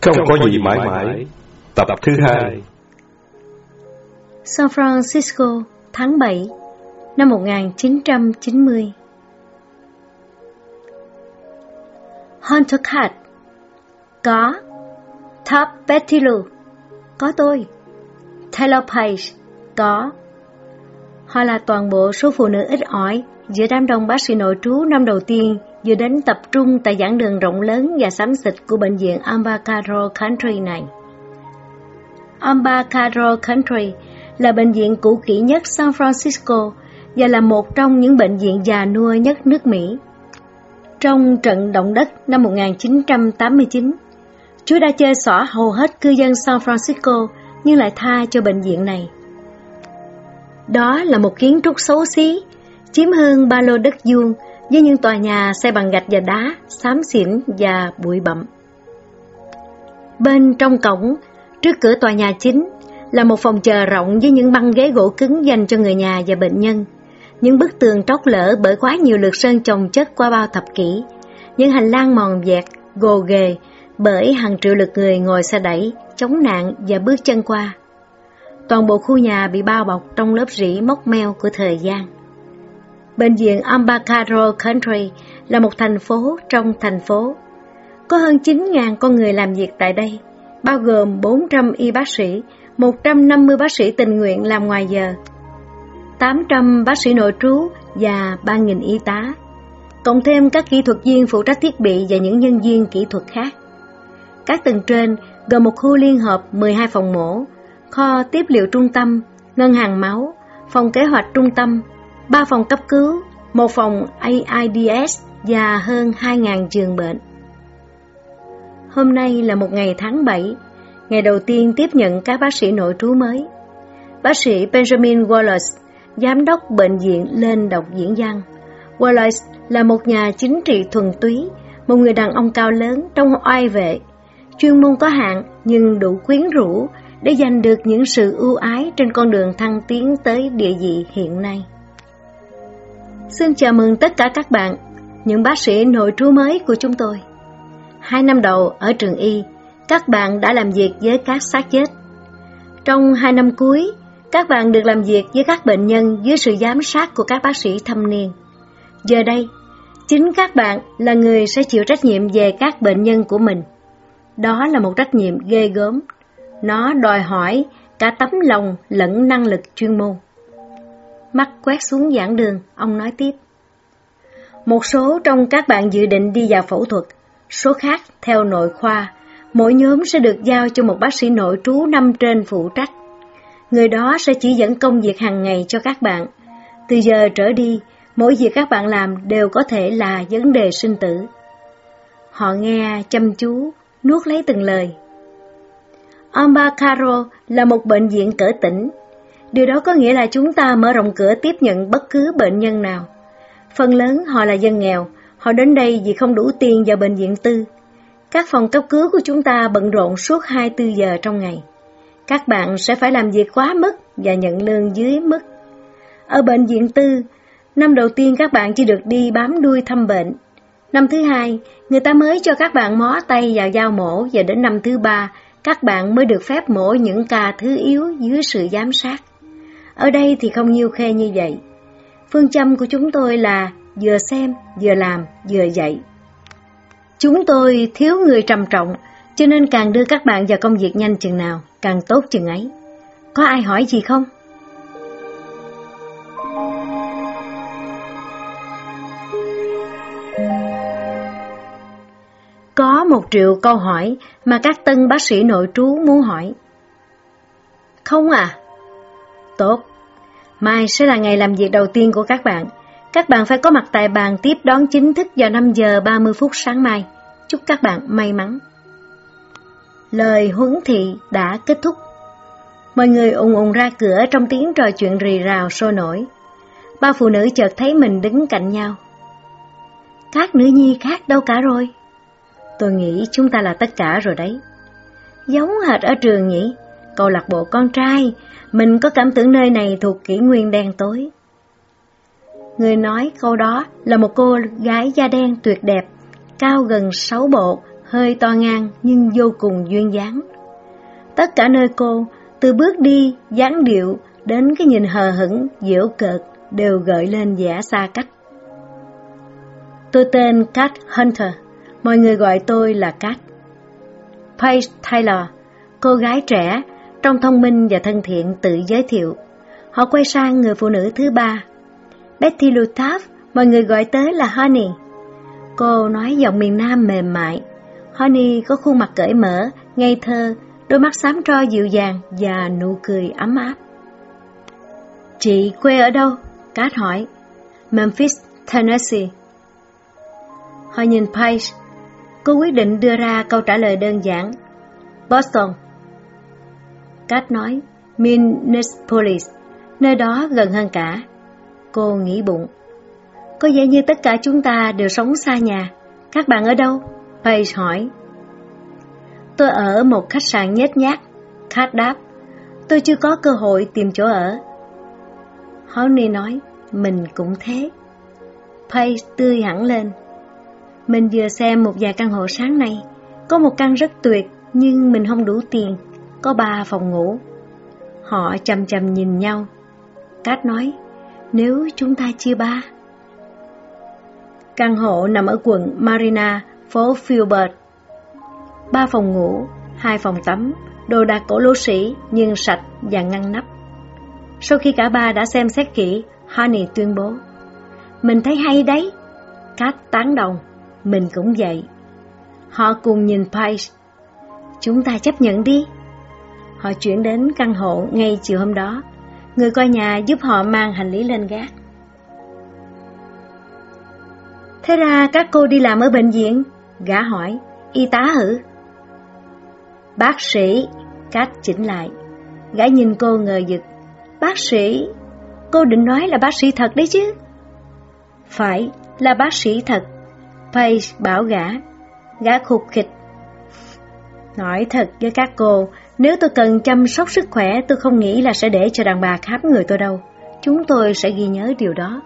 Không có gì mãi mãi. Tập thứ hai. San Francisco, tháng 7 năm 1990 Hunter Cat Có Top Betty Lou Có. Tôi. Taylor Page. Có. Họ là toàn bộ số phụ nữ ít ỏi giữa đám đông bác sĩ nội trú năm đầu tiên vừa đến tập trung tại giảng đường rộng lớn và xám xịt của bệnh viện Ambacaro Country này. Ambacaro Country là bệnh viện cũ kỹ nhất San Francisco và là một trong những bệnh viện già nua nhất nước Mỹ. Trong trận động đất năm 1989, Chúa đã chơi xỏ hầu hết cư dân San Francisco nhưng lại tha cho bệnh viện này. Đó là một kiến trúc xấu xí, chiếm hơn ba lô đất vuông với những tòa nhà xây bằng gạch và đá, xám xỉn và bụi bặm. Bên trong cổng, trước cửa tòa nhà chính, là một phòng chờ rộng với những băng ghế gỗ cứng dành cho người nhà và bệnh nhân. Những bức tường tróc lỡ bởi quá nhiều lượt sơn chồng chất qua bao thập kỷ. Những hành lang mòn dẹt gồ ghề bởi hàng triệu lượt người ngồi xe đẩy, chống nạn và bước chân qua. Toàn bộ khu nhà bị bao bọc trong lớp rỉ móc meo của thời gian. Bệnh viện Ambacaro Country là một thành phố trong thành phố. Có hơn 9.000 con người làm việc tại đây, bao gồm 400 y bác sĩ, 150 bác sĩ tình nguyện làm ngoài giờ, 800 bác sĩ nội trú và 3.000 y tá, cộng thêm các kỹ thuật viên phụ trách thiết bị và những nhân viên kỹ thuật khác. Các tầng trên gồm một khu liên hợp 12 phòng mổ, kho tiếp liệu trung tâm, ngân hàng máu, phòng kế hoạch trung tâm, 3 phòng cấp cứu, một phòng AIDS và hơn 2.000 giường bệnh. Hôm nay là một ngày tháng 7, ngày đầu tiên tiếp nhận các bác sĩ nội trú mới. Bác sĩ Benjamin Wallace, giám đốc bệnh viện lên đọc diễn văn. Wallace là một nhà chính trị thuần túy, một người đàn ông cao lớn trong oai vệ, chuyên môn có hạn nhưng đủ quyến rũ để giành được những sự ưu ái trên con đường thăng tiến tới địa vị hiện nay. Xin chào mừng tất cả các bạn, những bác sĩ nội trú mới của chúng tôi. Hai năm đầu ở trường y, các bạn đã làm việc với các xác chết. Trong hai năm cuối, các bạn được làm việc với các bệnh nhân dưới sự giám sát của các bác sĩ thâm niên. Giờ đây, chính các bạn là người sẽ chịu trách nhiệm về các bệnh nhân của mình. Đó là một trách nhiệm ghê gớm. Nó đòi hỏi cả tấm lòng lẫn năng lực chuyên môn. Mắt quét xuống giảng đường, ông nói tiếp. Một số trong các bạn dự định đi vào phẫu thuật, số khác theo nội khoa. Mỗi nhóm sẽ được giao cho một bác sĩ nội trú năm trên phụ trách. Người đó sẽ chỉ dẫn công việc hàng ngày cho các bạn. Từ giờ trở đi, mỗi việc các bạn làm đều có thể là vấn đề sinh tử. Họ nghe chăm chú, nuốt lấy từng lời. Ambacaro là một bệnh viện cỡ tỉnh. Điều đó có nghĩa là chúng ta mở rộng cửa tiếp nhận bất cứ bệnh nhân nào. Phần lớn họ là dân nghèo, họ đến đây vì không đủ tiền vào bệnh viện tư. Các phòng cấp cứu của chúng ta bận rộn suốt 24 giờ trong ngày. Các bạn sẽ phải làm việc quá mức và nhận lương dưới mức. Ở bệnh viện tư, năm đầu tiên các bạn chỉ được đi bám đuôi thăm bệnh. Năm thứ hai, người ta mới cho các bạn mó tay vào dao mổ và đến năm thứ ba, các bạn mới được phép mổ những ca thứ yếu dưới sự giám sát. Ở đây thì không nhiêu khê như vậy. Phương châm của chúng tôi là vừa xem, vừa làm, vừa dạy. Chúng tôi thiếu người trầm trọng, cho nên càng đưa các bạn vào công việc nhanh chừng nào, càng tốt chừng ấy. Có ai hỏi gì không? Có một triệu câu hỏi mà các tân bác sĩ nội trú muốn hỏi. Không à? Tốt. Mai sẽ là ngày làm việc đầu tiên của các bạn. Các bạn phải có mặt tại bàn tiếp đón chính thức vào 5 giờ 30 phút sáng mai. Chúc các bạn may mắn. Lời huấn thị đã kết thúc. Mọi người ùng ùng ra cửa trong tiếng trò chuyện rì rào sôi nổi. Ba phụ nữ chợt thấy mình đứng cạnh nhau. Các nữ nhi khác đâu cả rồi? Tôi nghĩ chúng ta là tất cả rồi đấy. Giống hệt ở trường nhỉ? Câu lạc bộ con trai, mình có cảm tưởng nơi này thuộc kỷ nguyên đen tối. Người nói câu đó là một cô gái da đen tuyệt đẹp, cao gần sáu bộ, hơi to ngang nhưng vô cùng duyên dáng. Tất cả nơi cô, từ bước đi, dáng điệu đến cái nhìn hờ hững, diễu cợt đều gợi lên vẻ xa cách. Tôi tên Cat Hunter, mọi người gọi tôi là Cat. Paige Taylor, cô gái trẻ, trong thông minh và thân thiện tự giới thiệu. Họ quay sang người phụ nữ thứ ba. Betty Lutaf, mọi người gọi tới là Honey. Cô nói giọng miền Nam mềm mại. Honey có khuôn mặt cởi mở, ngây thơ, đôi mắt xám tro dịu dàng và nụ cười ấm áp. Chị quê ở đâu? Cát hỏi. Memphis, Tennessee. Họ nhìn Paige. Cô quyết định đưa ra câu trả lời đơn giản. Boston. Cát nói, Minneapolis, nơi đó gần hơn cả. Cô nghĩ bụng. Có vẻ như tất cả chúng ta đều sống xa nhà. Các bạn ở đâu? Paige hỏi. Tôi ở một khách sạn nhét nhát. Kat đáp. Tôi chưa có cơ hội tìm chỗ ở. Honey nói, mình cũng thế. Paige tươi hẳn lên. Mình vừa xem một vài căn hộ sáng nay. Có một căn rất tuyệt, nhưng mình không đủ tiền. Có ba phòng ngủ. Họ chầm chầm nhìn nhau. Cát nói, nếu chúng ta chia ba. Căn hộ nằm ở quận Marina, phố Filbert. Ba phòng ngủ, hai phòng tắm, đồ đạc cổ lô sĩ nhưng sạch và ngăn nắp. Sau khi cả ba đã xem xét kỹ, Honey tuyên bố. Mình thấy hay đấy. Cát tán đồng, mình cũng vậy. Họ cùng nhìn Paige. Chúng ta chấp nhận đi. Họ chuyển đến căn hộ ngay chiều hôm đó. Người coi nhà giúp họ mang hành lý lên gác. Thế ra các cô đi làm ở bệnh viện? Gã hỏi, y tá hử? Bác sĩ, Cát chỉnh lại. Gã nhìn cô ngờ vực. Bác sĩ, cô định nói là bác sĩ thật đấy chứ? Phải, là bác sĩ thật. Paige bảo gã. Gã khục khịch. Nói thật với các cô, nếu tôi cần chăm sóc sức khỏe, tôi không nghĩ là sẽ để cho đàn bà khám người tôi đâu. Chúng tôi sẽ ghi nhớ điều đó.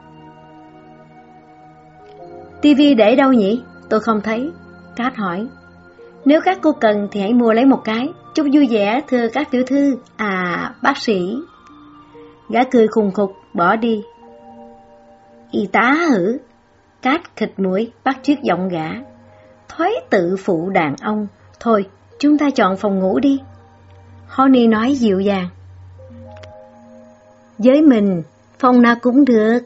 TV để đâu nhỉ? Tôi không thấy. Cát hỏi. Nếu các cô cần thì hãy mua lấy một cái. Chúc vui vẻ thưa các tiểu thư. À, bác sĩ. Gã cười khùng khục, bỏ đi. Y tá hử? Cát khịch mũi, bắt chiếc giọng gã. Thói tự phụ đàn ông. Thôi, chúng ta chọn phòng ngủ đi. Honey nói dịu dàng. Với mình, phòng nào cũng được.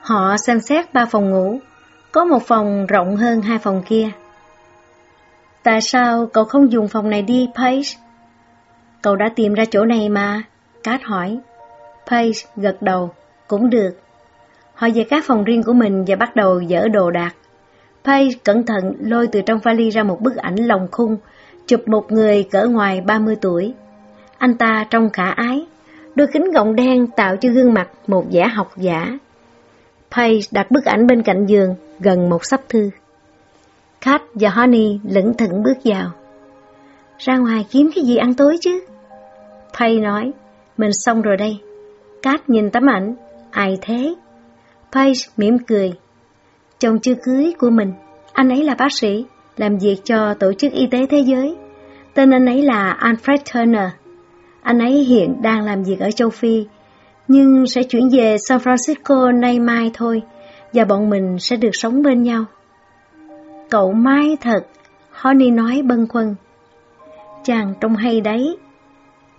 Họ xem xét ba phòng ngủ, có một phòng rộng hơn hai phòng kia. Tại sao cậu không dùng phòng này đi, Paige? Cậu đã tìm ra chỗ này mà, Cát hỏi. Paige gật đầu, cũng được. Họ về các phòng riêng của mình và bắt đầu dỡ đồ đạc. Paige cẩn thận lôi từ trong vali ra một bức ảnh lồng khung, chụp một người cỡ ngoài 30 tuổi. Anh ta trông khả ái, đôi kính gọng đen tạo cho gương mặt một vẻ học giả. Paige đặt bức ảnh bên cạnh giường, gần một sắp thư. Kat và Honey lững thững bước vào. Ra ngoài kiếm cái gì ăn tối chứ? Paige nói, mình xong rồi đây. Kat nhìn tấm ảnh, ai thế? Paige mỉm cười. Chồng chưa cưới của mình, anh ấy là bác sĩ, làm việc cho Tổ chức Y tế Thế giới. Tên anh ấy là Alfred Turner. Anh ấy hiện đang làm việc ở châu Phi, nhưng sẽ chuyển về San Francisco nay mai thôi, và bọn mình sẽ được sống bên nhau. Cậu mai thật, Honey nói bâng khuâng. Chàng trông hay đấy.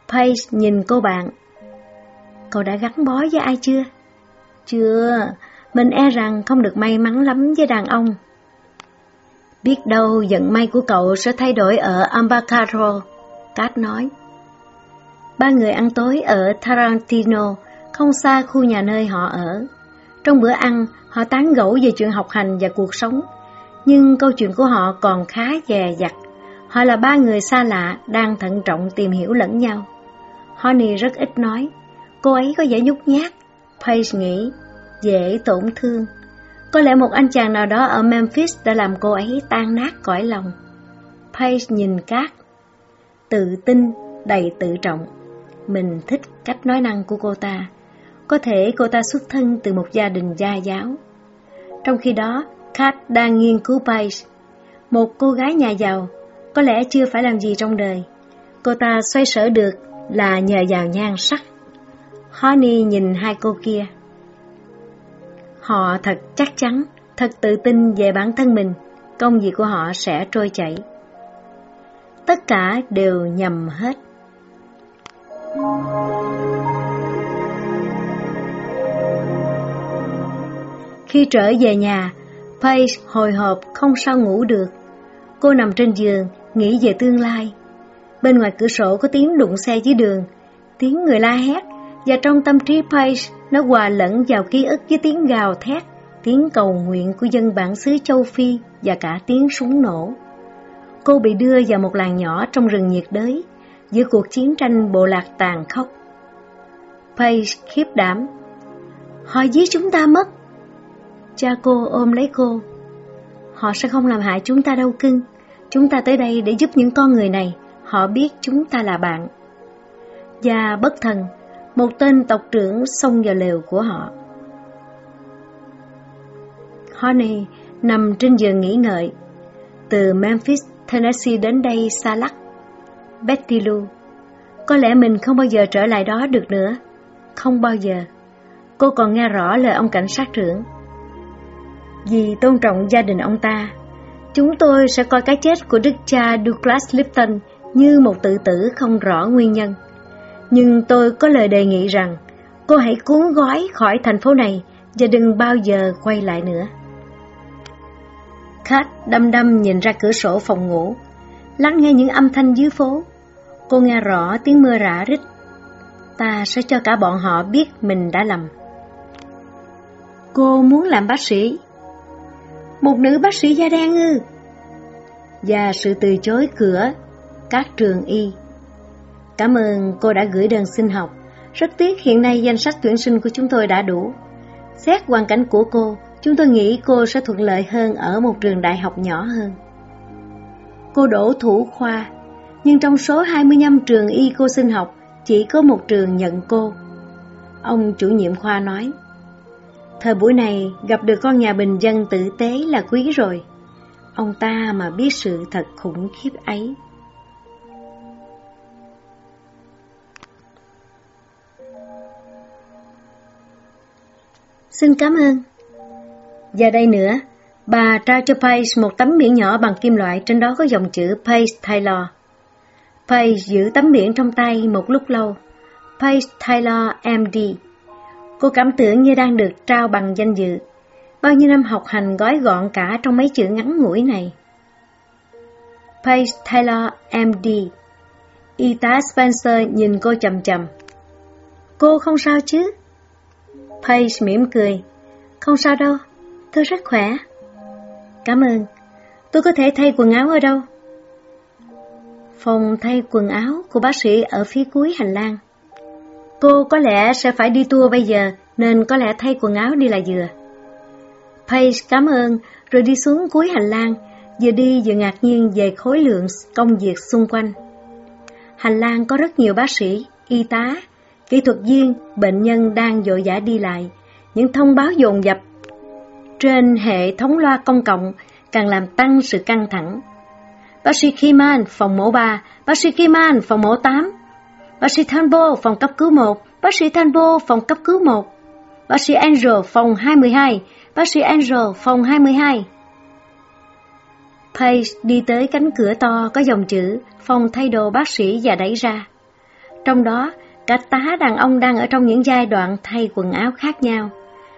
Paige nhìn cô bạn. Cậu đã gắn bó với ai chưa? Chưa, mình e rằng không được may mắn lắm với đàn ông. Biết đâu vận may của cậu sẽ thay đổi ở Ambacaro, Cát nói. Ba người ăn tối ở Tarantino, không xa khu nhà nơi họ ở. Trong bữa ăn, họ tán gẫu về chuyện học hành và cuộc sống, nhưng câu chuyện của họ còn khá dè dặt. Họ là ba người xa lạ đang thận trọng tìm hiểu lẫn nhau. Honey rất ít nói, cô ấy có vẻ nhút nhát. Paige nghĩ, dễ tổn thương. Có lẽ một anh chàng nào đó ở Memphis đã làm cô ấy tan nát cõi lòng. Paige nhìn Cát, tự tin, đầy tự trọng. Mình thích cách nói năng của cô ta. Có thể cô ta xuất thân từ một gia đình gia giáo. Trong khi đó, Kat đang nghiên cứu Paige. Một cô gái nhà giàu, có lẽ chưa phải làm gì trong đời. Cô ta xoay sở được là nhờ vào nhan sắc. Honey nhìn hai cô kia. Họ thật chắc chắn, thật tự tin về bản thân mình, công việc của họ sẽ trôi chảy. Tất cả đều nhầm hết. Khi trở về nhà, Paige hồi hộp không sao ngủ được. Cô nằm trên giường, nghĩ về tương lai. Bên ngoài cửa sổ có tiếng đụng xe dưới đường, tiếng người la hét, và trong tâm trí Page nó hòa lẫn vào ký ức với tiếng gào thét, tiếng cầu nguyện của dân bản xứ châu Phi và cả tiếng súng nổ. Cô bị đưa vào một làng nhỏ trong rừng nhiệt đới, giữa cuộc chiến tranh bộ lạc tàn khốc. Page khiếp đảm. Họ giết chúng ta mất. Cha cô ôm lấy cô. Họ sẽ không làm hại chúng ta đâu cưng. Chúng ta tới đây để giúp những con người này. Họ biết chúng ta là bạn. Và bất thần, một tên tộc trưởng xông vào lều của họ. Honey nằm trên giường nghỉ ngợi. Từ Memphis, Tennessee đến đây xa lắc. Betty Lou, có lẽ mình không bao giờ trở lại đó được nữa. Không bao giờ. Cô còn nghe rõ lời ông cảnh sát trưởng. Vì tôn trọng gia đình ông ta, chúng tôi sẽ coi cái chết của đức cha Douglas Lipton như một tự tử không rõ nguyên nhân. Nhưng tôi có lời đề nghị rằng cô hãy cuốn gói khỏi thành phố này và đừng bao giờ quay lại nữa. Kat đăm đăm nhìn ra cửa sổ phòng ngủ, lắng nghe những âm thanh dưới phố. Cô nghe rõ tiếng mưa rã rít. Ta sẽ cho cả bọn họ biết mình đã lầm. Cô muốn làm bác sĩ. Một nữ bác sĩ da đen ư? Và sự từ chối cửa các trường y. Cảm ơn cô đã gửi đơn xin học. Rất tiếc hiện nay danh sách tuyển sinh của chúng tôi đã đủ. Xét hoàn cảnh của cô, chúng tôi nghĩ cô sẽ thuận lợi hơn ở một trường đại học nhỏ hơn. Cô đổ thủ khoa, nhưng trong số 25 trường y cô xin học, chỉ có một trường nhận cô. Ông chủ nhiệm khoa nói, Thời buổi này gặp được con nhà bình dân tử tế là quý rồi. Ông ta mà biết sự thật khủng khiếp ấy. Xin cảm ơn. Và đây nữa, bà trao cho Paige một tấm biển nhỏ bằng kim loại trên đó có dòng chữ Paige Taylor. Paige giữ tấm biển trong tay một lúc lâu. Paige Taylor MD. Cô cảm tưởng như đang được trao bằng danh dự. Bao nhiêu năm học hành gói gọn cả trong mấy chữ ngắn ngủi này. Paige Taylor MD. Y tá Spencer nhìn cô chầm chầm. Cô không sao chứ? Paige mỉm cười. Không sao đâu, tôi rất khỏe. Cảm ơn. Tôi có thể thay quần áo ở đâu? Phòng thay quần áo của bác sĩ ở phía cuối hành lang. Cô có lẽ sẽ phải đi tour bây giờ, nên có lẽ thay quần áo đi là vừa. Paige cảm ơn, rồi đi xuống cuối hành lang, vừa đi vừa ngạc nhiên về khối lượng công việc xung quanh. Hành lang có rất nhiều bác sĩ, y tá, kỹ thuật viên, bệnh nhân đang vội vã đi lại, những thông báo dồn dập trên hệ thống loa công cộng càng làm tăng sự căng thẳng. Bác sĩ Kiman, phòng mổ 3, bác sĩ Kiman, phòng mổ 8, bác sĩ Thanbo, phòng cấp cứu 1, bác sĩ Thanbo, phòng cấp cứu 1, bác sĩ Angel, phòng 212, bác sĩ Angel, phòng 212. Paige đi tới cánh cửa to có dòng chữ phòng thay đồ bác sĩ và đẩy ra. Trong đó, cả tá đàn ông đang ở trong những giai đoạn thay quần áo khác nhau.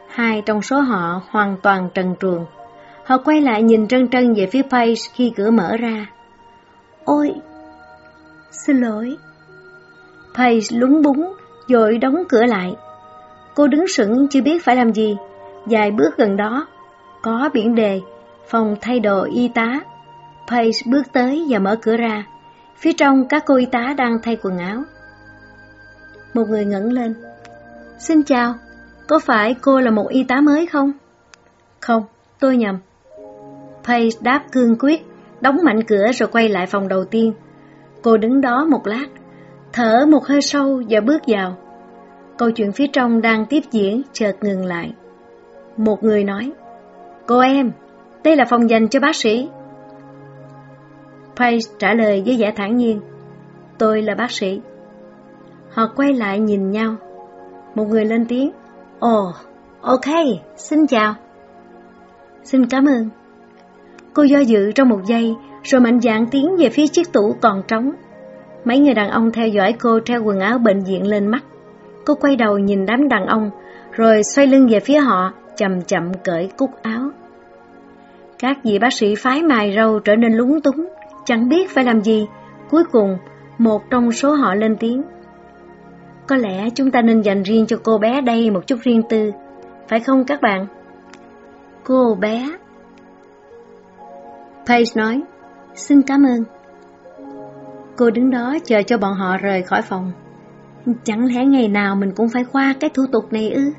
Hai trong số họ hoàn toàn trần truồng. Họ quay lại nhìn trân trân về phía Paige khi cửa mở ra. Ôi! Xin lỗi. Paige lúng búng, rồi đóng cửa lại. Cô đứng sững chưa biết phải làm gì. Dài bước gần đó, có biển đề, phòng thay đồ y tá. Paige bước tới và mở cửa ra. Phía trong các cô y tá đang thay quần áo. Một người ngẩng lên. Xin chào, có phải cô là một y tá mới không? Không, tôi nhầm. Paige đáp cương quyết, đóng mạnh cửa rồi quay lại phòng đầu tiên. Cô đứng đó một lát, thở một hơi sâu và bước vào. Câu chuyện phía trong đang tiếp diễn, chợt ngừng lại. Một người nói, Cô em, đây là phòng dành cho bác sĩ. Price trả lời với vẻ thản nhiên. Tôi là bác sĩ. Họ quay lại nhìn nhau. Một người lên tiếng. Ồ, oh, ok, xin chào. Xin cảm ơn. Cô do dự trong một giây, rồi mạnh dạn tiến về phía chiếc tủ còn trống. Mấy người đàn ông theo dõi cô treo quần áo bệnh viện lên mắt. Cô quay đầu nhìn đám đàn ông, rồi xoay lưng về phía họ, chậm chậm cởi cúc áo. Các vị bác sĩ phái mài râu trở nên lúng túng, chẳng biết phải làm gì. Cuối cùng, một trong số họ lên tiếng. Có lẽ chúng ta nên dành riêng cho cô bé đây một chút riêng tư, phải không các bạn? Cô bé. Paige nói, xin cảm ơn. Cô đứng đó chờ cho bọn họ rời khỏi phòng. Chẳng lẽ ngày nào mình cũng phải qua cái thủ tục này ư?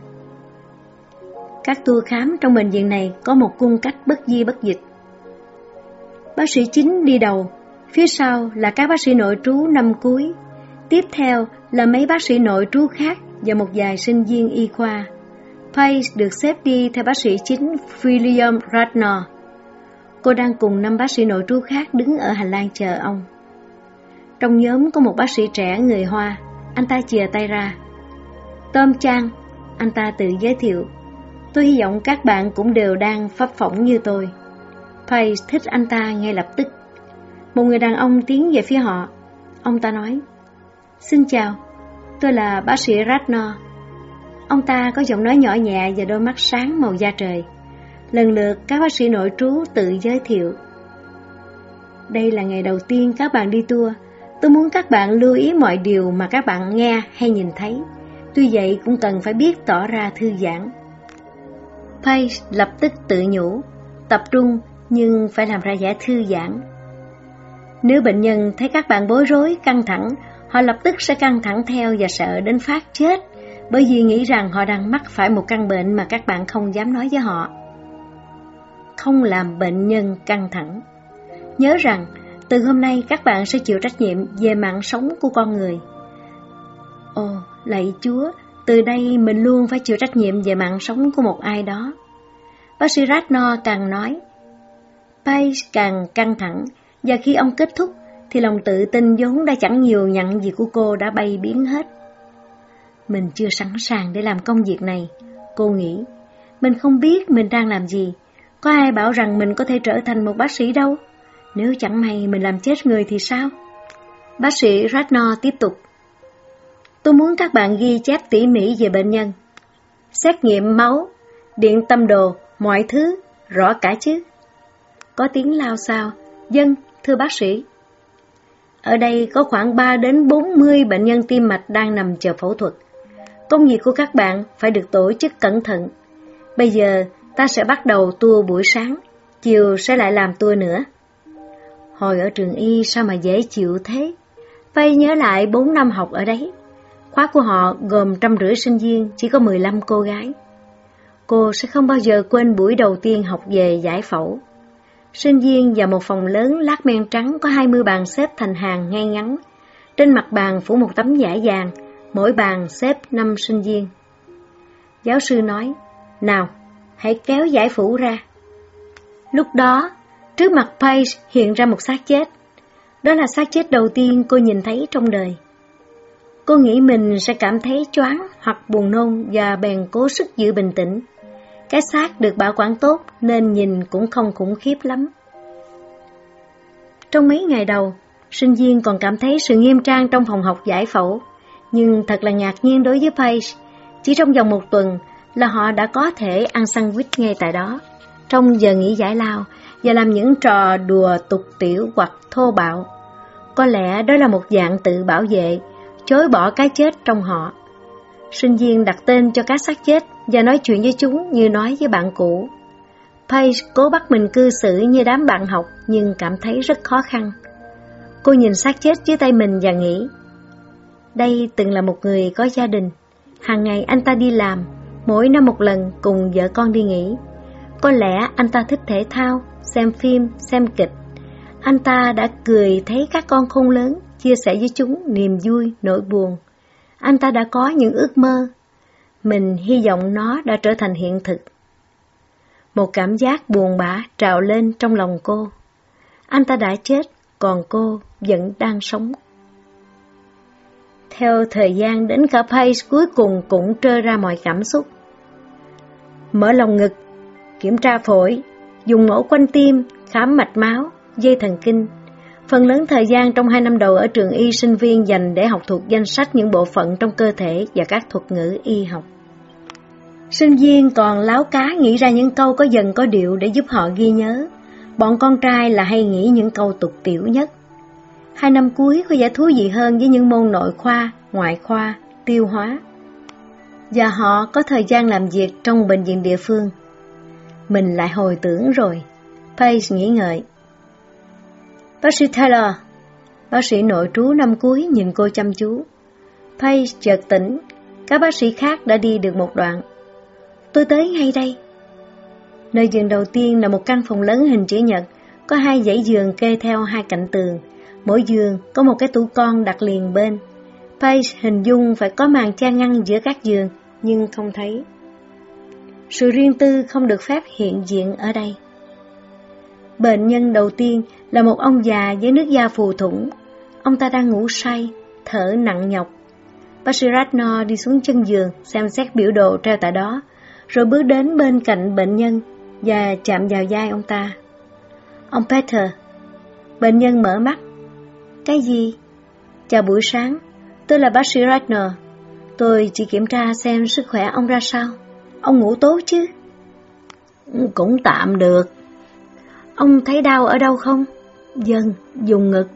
Các tour khám trong bệnh viện này có một cung cách bất di bất dịch. Bác sĩ chính đi đầu, phía sau là các bác sĩ nội trú năm cuối, tiếp theo là mấy bác sĩ nội trú khác và một vài sinh viên y khoa. Pace được xếp đi theo bác sĩ chính William Radnor. Cô đang cùng năm bác sĩ nội trú khác đứng ở hành lang chờ ông. Trong nhóm có một bác sĩ trẻ người Hoa, anh ta chìa tay ra. Tom Chang, anh ta tự giới thiệu. Tôi hy vọng các bạn cũng đều đang pháp phỏng như tôi. Pace thích anh ta ngay lập tức. Một người đàn ông tiến về phía họ. Ông ta nói, Xin chào, tôi là bác sĩ Ratno Ông ta có giọng nói nhỏ nhẹ và đôi mắt sáng màu da trời. Lần lượt các bác sĩ nội trú tự giới thiệu. Đây là ngày đầu tiên các bạn đi tour. Tôi muốn các bạn lưu ý mọi điều mà các bạn nghe hay nhìn thấy. Tuy vậy cũng cần phải biết tỏ ra thư giãn. Paige lập tức tự nhủ, tập trung nhưng phải làm ra vẻ thư giãn. Nếu bệnh nhân thấy các bạn bối rối, căng thẳng, họ lập tức sẽ căng thẳng theo và sợ đến phát chết, bởi vì nghĩ rằng họ đang mắc phải một căn bệnh mà các bạn không dám nói với họ. Không làm bệnh nhân căng thẳng. Nhớ rằng, từ hôm nay các bạn sẽ chịu trách nhiệm về mạng sống của con người. Ồ, lạy Chúa, từ đây mình luôn phải chịu trách nhiệm về mạng sống của một ai đó. Bác sĩ Ratno càng nói, Paige càng căng thẳng, và khi ông kết thúc, thì lòng tự tin vốn đã chẳng nhiều nhận gì của cô đã bay biến hết. Mình chưa sẵn sàng để làm công việc này, cô nghĩ. Mình không biết mình đang làm gì, có ai bảo rằng mình có thể trở thành một bác sĩ đâu. Nếu chẳng may mình làm chết người thì sao? Bác sĩ Ratno tiếp tục. Tôi muốn các bạn ghi chép tỉ mỉ về bệnh nhân. Xét nghiệm máu, điện tâm đồ, mọi thứ, rõ cả chứ. Có tiếng lao sao? Dân, thưa bác sĩ. Ở đây có khoảng 3 đến 40 bệnh nhân tim mạch đang nằm chờ phẫu thuật. Công việc của các bạn phải được tổ chức cẩn thận. Bây giờ ta sẽ bắt đầu tour buổi sáng, chiều sẽ lại làm tour nữa. Hồi ở trường y sao mà dễ chịu thế? Vay nhớ lại 4 năm học ở đấy. Khóa của họ gồm trăm rưỡi sinh viên, chỉ có 15 cô gái. Cô sẽ không bao giờ quên buổi đầu tiên học về giải phẫu. Sinh viên vào một phòng lớn lát men trắng có 20 bàn xếp thành hàng ngay ngắn. Trên mặt bàn phủ một tấm vải vàng, mỗi bàn xếp 5 sinh viên. Giáo sư nói, nào, hãy kéo giải phủ ra. Lúc đó, trước mặt Paige hiện ra một xác chết. Đó là xác chết đầu tiên cô nhìn thấy trong đời. Cô nghĩ mình sẽ cảm thấy choáng hoặc buồn nôn và bèn cố sức giữ bình tĩnh. Cái xác được bảo quản tốt nên nhìn cũng không khủng khiếp lắm. Trong mấy ngày đầu, sinh viên còn cảm thấy sự nghiêm trang trong phòng học giải phẫu, nhưng thật là ngạc nhiên đối với Paige. Chỉ trong vòng một tuần là họ đã có thể ăn sandwich ngay tại đó, trong giờ nghỉ giải lao và làm những trò đùa tục tiểu hoặc thô bạo. Có lẽ đó là một dạng tự bảo vệ, chối bỏ cái chết trong họ. Sinh viên đặt tên cho các xác chết và nói chuyện với chúng như nói với bạn cũ. Paige cố bắt mình cư xử như đám bạn học nhưng cảm thấy rất khó khăn. Cô nhìn xác chết dưới tay mình và nghĩ, đây từng là một người có gia đình. Hàng ngày anh ta đi làm, mỗi năm một lần cùng vợ con đi nghỉ. Có lẽ anh ta thích thể thao, xem phim, xem kịch. Anh ta đã cười thấy các con khôn lớn, chia sẻ với chúng niềm vui, nỗi buồn. Anh ta đã có những ước mơ. Mình hy vọng nó đã trở thành hiện thực. Một cảm giác buồn bã trào lên trong lòng cô. Anh ta đã chết, còn cô vẫn đang sống. Theo thời gian đến cả Pace cuối cùng cũng trơ ra mọi cảm xúc. Mở lòng ngực, kiểm tra phổi, dùng mẫu quanh tim, khám mạch máu, dây thần kinh. Phần lớn thời gian trong hai năm đầu ở trường y sinh viên dành để học thuộc danh sách những bộ phận trong cơ thể và các thuật ngữ y học. Sinh viên còn láo cá nghĩ ra những câu có dần có điệu để giúp họ ghi nhớ. Bọn con trai là hay nghĩ những câu tục tiểu nhất. Hai năm cuối có vẻ thú vị hơn với những môn nội khoa, ngoại khoa, tiêu hóa. Và họ có thời gian làm việc trong bệnh viện địa phương. Mình lại hồi tưởng rồi. Pace nghĩ ngợi. Bác sĩ Taylor, bác sĩ nội trú năm cuối nhìn cô chăm chú. Pace chợt tỉnh, các bác sĩ khác đã đi được một đoạn. Tôi tới ngay đây. Nơi giường đầu tiên là một căn phòng lớn hình chữ nhật, có hai dãy giường kê theo hai cạnh tường. Mỗi giường có một cái tủ con đặt liền bên. Page hình dung phải có màn che ngăn giữa các giường, nhưng không thấy. Sự riêng tư không được phép hiện diện ở đây. Bệnh nhân đầu tiên là một ông già với nước da phù thủng. Ông ta đang ngủ say, thở nặng nhọc. Bác sĩ Ratnor đi xuống chân giường, xem xét biểu đồ treo tại đó, rồi bước đến bên cạnh bệnh nhân và chạm vào vai ông ta. Ông Peter, bệnh nhân mở mắt. Cái gì? Chào buổi sáng, tôi là bác sĩ Ratner. Tôi chỉ kiểm tra xem sức khỏe ông ra sao. Ông ngủ tốt chứ? Cũng tạm được. Ông thấy đau ở đâu không? Vâng, Dân, dùng ngực.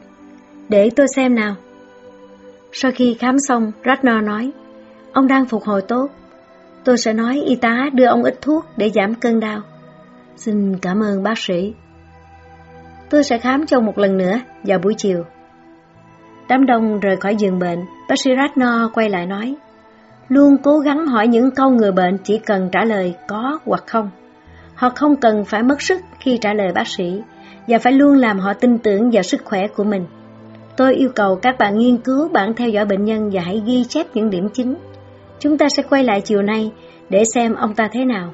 Để tôi xem nào. Sau khi khám xong, Ratner nói, ông đang phục hồi tốt. Tôi sẽ nói y tá đưa ông ít thuốc để giảm cơn đau. Xin cảm ơn bác sĩ. Tôi sẽ khám cho một lần nữa vào buổi chiều. Đám đông rời khỏi giường bệnh, bác sĩ Ratno quay lại nói, luôn cố gắng hỏi những câu người bệnh chỉ cần trả lời có hoặc không. Họ không cần phải mất sức khi trả lời bác sĩ, và phải luôn làm họ tin tưởng vào sức khỏe của mình. Tôi yêu cầu các bạn nghiên cứu bản theo dõi bệnh nhân và hãy ghi chép những điểm chính. Chúng ta sẽ quay lại chiều nay để xem ông ta thế nào.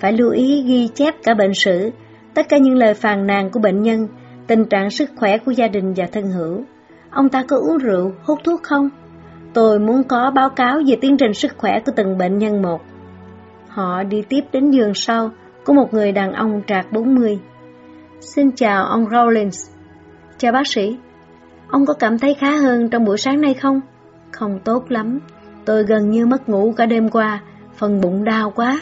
Phải lưu ý ghi chép cả bệnh sử, tất cả những lời phàn nàn của bệnh nhân, tình trạng sức khỏe của gia đình và thân hữu. Ông ta có uống rượu, hút thuốc không? Tôi muốn có báo cáo về tiến trình sức khỏe của từng bệnh nhân một. Họ đi tiếp đến giường sau của một người đàn ông trạc 40. Xin chào ông Rawlins. Chào bác sĩ. Ông có cảm thấy khá hơn trong buổi sáng nay không? Không tốt lắm. Tôi gần như mất ngủ cả đêm qua, phần bụng đau quá.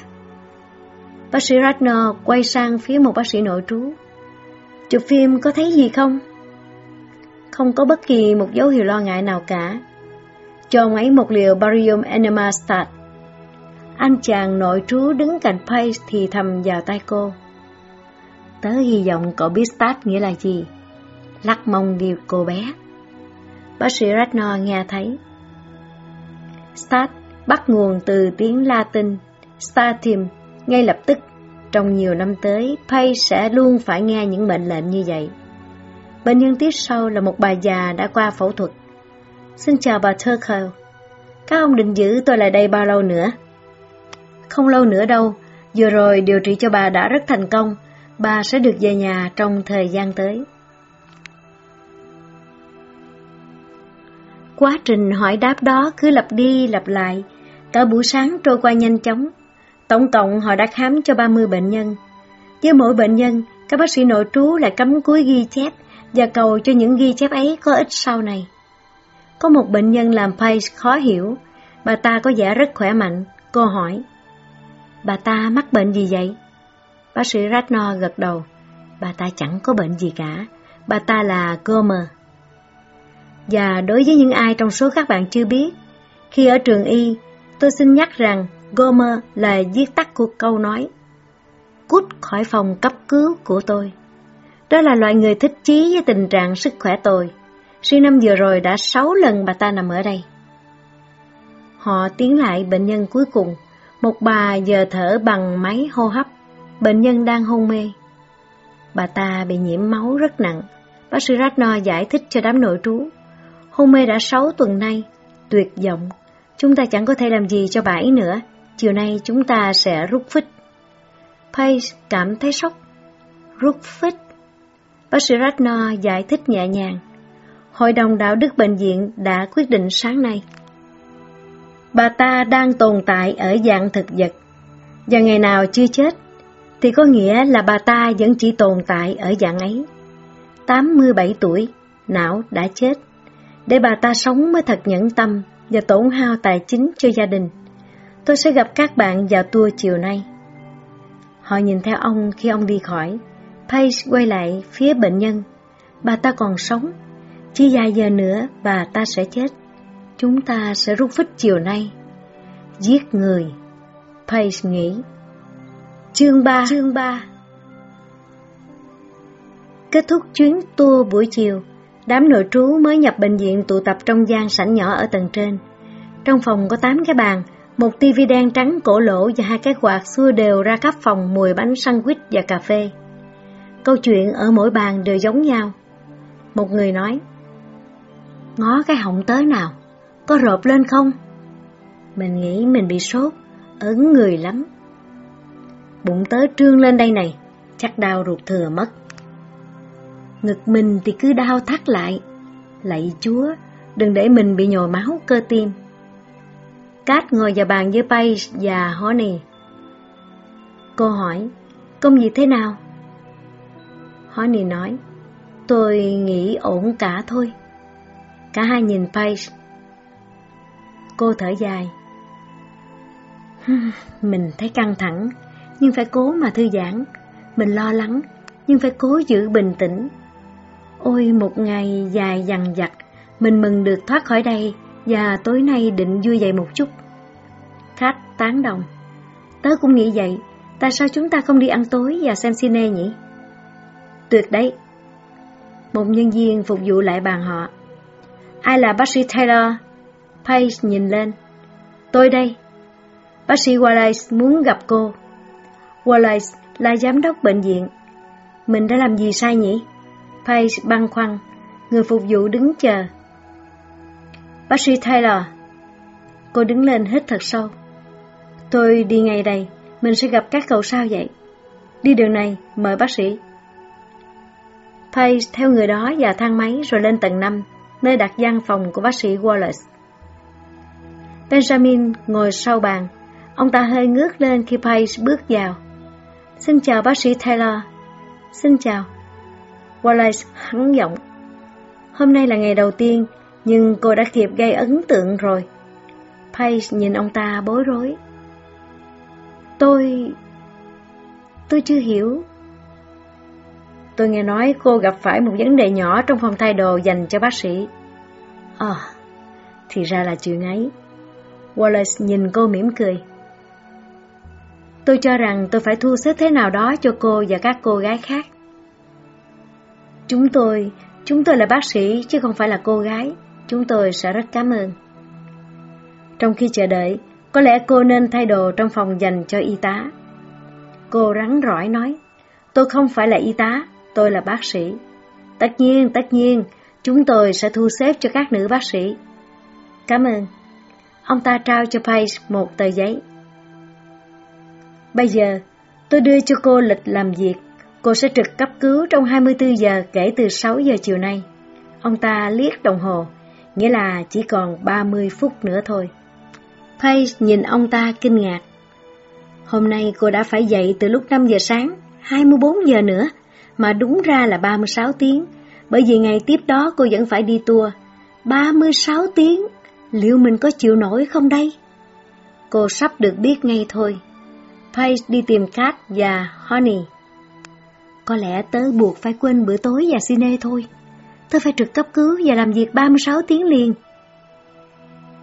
Bác sĩ Ratner quay sang phía một bác sĩ nội trú. Chụp phim có thấy gì không? Không có bất kỳ một dấu hiệu lo ngại nào cả. Cho ông ấy một liều barium enema stat. Anh chàng nội trú đứng cạnh Pace thì thầm vào tay cô. Tớ hy vọng cậu biết stat nghĩa là gì. Lắc mông điều cô bé. Bác sĩ Ratner nghe thấy. Stat bắt nguồn từ tiếng Latin Statim ngay lập tức. Trong nhiều năm tới, Pay sẽ luôn phải nghe những mệnh lệnh như vậy. Bệnh nhân tiếp sau là một bà già đã qua phẫu thuật. Xin chào bà Turkle. Các ông định giữ tôi lại đây bao lâu nữa? Không lâu nữa đâu, vừa rồi điều trị cho bà đã rất thành công. Bà sẽ được về nhà trong thời gian tới. Quá trình hỏi đáp đó cứ lặp đi lặp lại, cả buổi sáng trôi qua nhanh chóng. Tổng cộng họ đã khám cho 30 bệnh nhân. Với mỗi bệnh nhân, các bác sĩ nội trú lại cấm cuối ghi chép và cầu cho những ghi chép ấy có ích sau này. Có một bệnh nhân làm Pace khó hiểu, bà ta có vẻ rất khỏe mạnh, cô hỏi. Bà ta mắc bệnh gì vậy? Bác sĩ Ratno gật đầu. Bà ta chẳng có bệnh gì cả, bà ta là Gomer. Và đối với những ai trong số các bạn chưa biết, khi ở trường y, tôi xin nhắc rằng Gomer là viết tắt của câu nói Cút khỏi phòng cấp cứu của tôi. Đó là loại người thích chí với tình trạng sức khỏe tôi. Suy năm vừa rồi đã sáu lần bà ta nằm ở đây. Họ tiến lại bệnh nhân cuối cùng, một bà giờ thở bằng máy hô hấp, bệnh nhân đang hôn mê. Bà ta bị nhiễm máu rất nặng, bác sĩ Ratno giải thích cho đám nội trú. Hôn mê đã sáu tuần nay, tuyệt vọng, chúng ta chẳng có thể làm gì cho bà ấy nữa, chiều nay chúng ta sẽ rút phích. Pace cảm thấy sốc. Rút phích. Bác sĩ Ratner giải thích nhẹ nhàng. Hội đồng đạo đức bệnh viện đã quyết định sáng nay. Bà ta đang tồn tại ở dạng thực vật, và ngày nào chưa chết, thì có nghĩa là bà ta vẫn chỉ tồn tại ở dạng ấy. 87 tuổi, não đã chết. Để bà ta sống mới thật nhẫn tâm và tổn hao tài chính cho gia đình. Tôi sẽ gặp các bạn vào tour chiều nay. Họ nhìn theo ông khi ông đi khỏi. Pace quay lại phía bệnh nhân. Bà ta còn sống. Chỉ vài giờ nữa bà ta sẽ chết. Chúng ta sẽ rút phích chiều nay. Giết người. Pace nghĩ. Chương 3 Chương 3 Kết thúc chuyến tour buổi chiều, đám nội trú mới nhập bệnh viện tụ tập trong gian sảnh nhỏ ở tầng trên. Trong phòng có 8 cái bàn, một tivi đen trắng cổ lỗ và hai cái quạt xua đều ra khắp phòng mùi bánh sandwich và cà phê. Câu chuyện ở mỗi bàn đều giống nhau. Một người nói, Ngó cái họng tới nào, có rộp lên không? Mình nghĩ mình bị sốt, ấn người lắm. Bụng tới trương lên đây này, chắc đau ruột thừa mất. Ngực mình thì cứ đau thắt lại. Lạy chúa, đừng để mình bị nhồi máu cơ tim. Cát ngồi vào bàn với Paige và Honey. Cô hỏi, công việc thế nào? Honey nói, tôi nghĩ ổn cả thôi. Cả hai nhìn Paige. Cô thở dài. Mình thấy căng thẳng, nhưng phải cố mà thư giãn. Mình lo lắng, nhưng phải cố giữ bình tĩnh. Ôi một ngày dài dằn vặt, mình mừng được thoát khỏi đây và tối nay định vui dậy một chút. Khách tán đồng. Tớ cũng nghĩ vậy, tại sao chúng ta không đi ăn tối và xem cine nhỉ? Tuyệt đấy. Một nhân viên phục vụ lại bàn họ. Ai là bác sĩ Taylor? Paige nhìn lên. Tôi đây. Bác sĩ Wallace muốn gặp cô. Wallace là giám đốc bệnh viện. Mình đã làm gì sai nhỉ? Paige băn khoăn. Người phục vụ đứng chờ. Bác sĩ Taylor. Cô đứng lên hít thật sâu. Tôi đi ngay đây, mình sẽ gặp các cậu sao vậy? Đi đường này, mời bác sĩ. Paige theo người đó vào thang máy rồi lên tầng 5, nơi đặt văn phòng của bác sĩ Wallace. Benjamin ngồi sau bàn, ông ta hơi ngước lên khi Paige bước vào. Xin chào bác sĩ Taylor. Xin chào. Wallace hắn giọng. Hôm nay là ngày đầu tiên, nhưng cô đã kịp gây ấn tượng rồi. Paige nhìn ông ta bối rối. Tôi... tôi chưa hiểu. Tôi nghe nói cô gặp phải một vấn đề nhỏ trong phòng thay đồ dành cho bác sĩ. À, thì ra là chuyện ấy. Wallace nhìn cô mỉm cười. Tôi cho rằng tôi phải thu xếp thế nào đó cho cô và các cô gái khác. Chúng tôi, chúng tôi là bác sĩ chứ không phải là cô gái. Chúng tôi sẽ rất cảm ơn. Trong khi chờ đợi, có lẽ cô nên thay đồ trong phòng dành cho y tá. Cô rắn rỏi nói, tôi không phải là y tá, tôi là bác sĩ. Tất nhiên, tất nhiên, chúng tôi sẽ thu xếp cho các nữ bác sĩ. Cảm ơn. Ông ta trao cho Paige một tờ giấy. Bây giờ, tôi đưa cho cô lịch làm việc. Cô sẽ trực cấp cứu trong 24 giờ kể từ 6 giờ chiều nay. Ông ta liếc đồng hồ, nghĩa là chỉ còn 30 phút nữa thôi. Paige nhìn ông ta kinh ngạc. Hôm nay cô đã phải dậy từ lúc 5 giờ sáng, 24 giờ nữa, mà đúng ra là 36 tiếng, bởi vì ngày tiếp đó cô vẫn phải đi tour. 36 tiếng, liệu mình có chịu nổi không đây? Cô sắp được biết ngay thôi. Paige đi tìm Kat và Honey. Có lẽ tớ buộc phải quên bữa tối và cine thôi. Tớ phải trực cấp cứu và làm việc 36 tiếng liền.